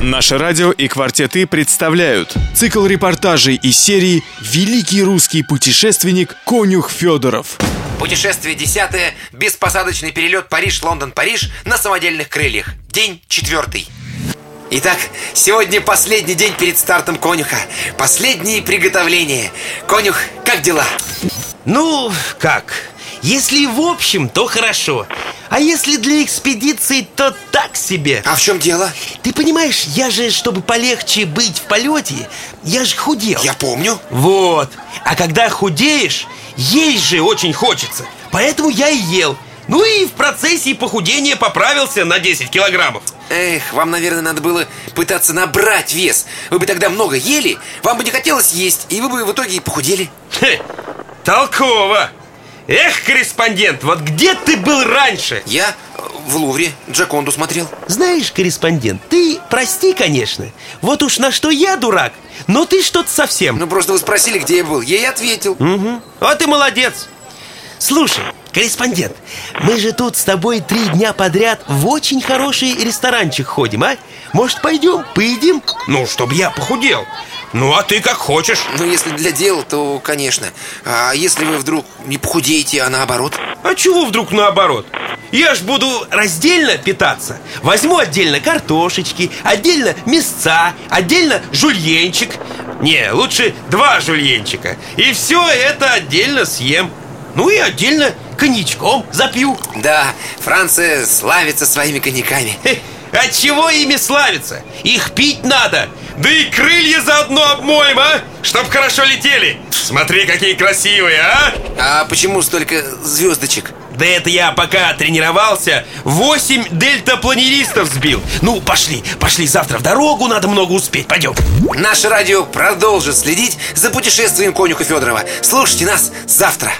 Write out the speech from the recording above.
Наше радио и «Квартеты» представляют цикл репортажей из серии «Великий русский путешественник Конюх Федоров». Путешествие десятое. Беспосадочный перелет Париж-Лондон-Париж на самодельных крыльях. День четвертый. Итак, сегодня последний день перед стартом конюха. Последние приготовления. Конюх, как дела? Ну, как? Если в общем, то хорошо А если для экспедиции, то так себе. А в чем дело? Ты понимаешь, я же, чтобы полегче быть в полете Я же худел. Я помню. Вот. А когда худеешь, есть же очень хочется. Поэтому я и ел. Ну и в процессе похудения поправился на 10 килограммов. Эх, вам, наверное, надо было пытаться набрать вес. Вы бы тогда много ели, вам бы не хотелось есть И вы бы в итоге и похудели. Хе, толково Эх, корреспондент, вот где ты был раньше? Я в Лувре Джаконду смотрел Знаешь, корреспондент, ты прости, конечно Вот уж на что я дурак Но ты что-то совсем Ну просто вы спросили, где я был Я и ответил угу. Вот и молодец Слушай, корреспондент Мы же тут с тобой три дня подряд В очень хороший ресторанчик ходим, а? Может, пойдем, поедим? Ну, чтобы я похудел ну, а ты как хочешь. Ну, если для дела, то, конечно. А если вы вдруг не похудеете, а наоборот? А чего вдруг наоборот? Я ж буду раздельно питаться. Возьму отдельно картошечки Отдельно мясца Отдельно жульенчик. Не, лучше два жульенчика. И все это отдельно съем. Ну и отдельно коньячком запью. Да, Франция славится своими коньяками От чего ими славится? Их пить надо Да и крылья заодно обмоем, а? Чтоб хорошо летели Смотри, какие красивые, а? А почему столько звездочек? Да это я пока тренировался Восемь дельтапланеристов сбил Ну, пошли, пошли завтра в дорогу Надо много успеть, пойдем Наше радио продолжит следить за путешествием конюха Федорова Слушайте нас завтра